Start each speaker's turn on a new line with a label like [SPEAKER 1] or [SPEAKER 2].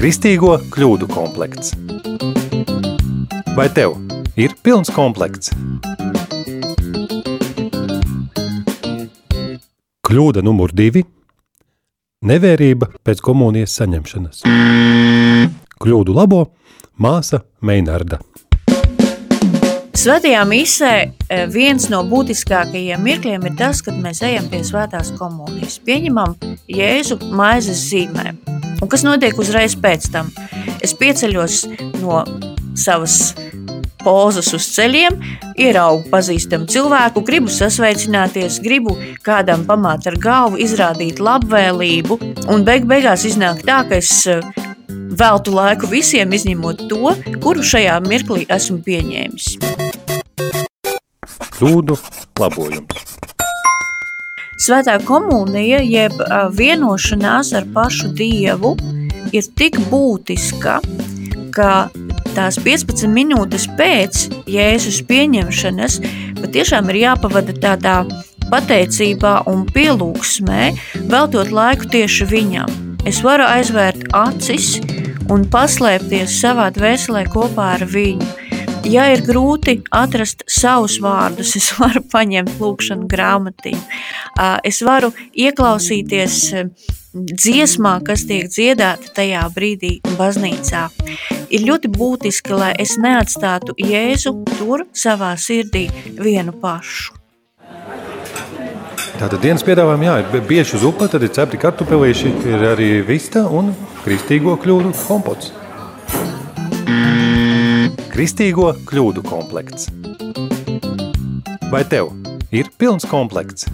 [SPEAKER 1] Kristīgo kļūdu komplekts. Vai tev ir pilns komplekts? Kļūda numur divi – nevērība pēc komunijas saņemšanas. Kļūdu labo māsa Meinarda.
[SPEAKER 2] Svētajā misē e, viens no būtiskākajiem mirkļiem ir tas, kad mēs ejam pie svētās komunijas. Pieņemam Jēzu maizes zīmē. Un kas notiek uzreiz pēc tam? Es pieceļos no savas pozas uz ceļiem, ieraugu pazīstamu cilvēku, gribu sasveicināties, gribu kādam pamāt ar galvu, izrādīt labvēlību, un beig beigās iznāk tā, ka es e, veltu laiku visiem, izņemot to, kuru šajā mirklī esmu pieņēmis
[SPEAKER 1] kļūdu labojums.
[SPEAKER 2] Svētā komunija, jeb vienošanās ar pašu Dievu, ir tik būtiska, ka tās 15 minūtes pēc Jēzus pieņemšanas patiešām ir jāpavada tādā pateicībā un pielūgsmē, veltot laiku tieši viņam. Es varu aizvērt acis un paslēpties savā dvēselē kopā ar viņu ja ir grūti atrast savus vārdus, es varu paņemt lūkšanu grāmatiņu. Es varu ieklausīties dziesmā, kas tiek dziedāta tajā brīdī baznīcā. Ir ļoti būtiski, lai es neatstātu Jēzu tur savā sirdī vienu pašu.
[SPEAKER 1] Tātad dienas piedāvājumi, jā, ir bieži uz upa, tad ir cepti kartupelīši, ir arī vista un kristīgo kļūdu kompots. Kristīgo kļūdu komplekts. Vai tev ir pilns komplekts?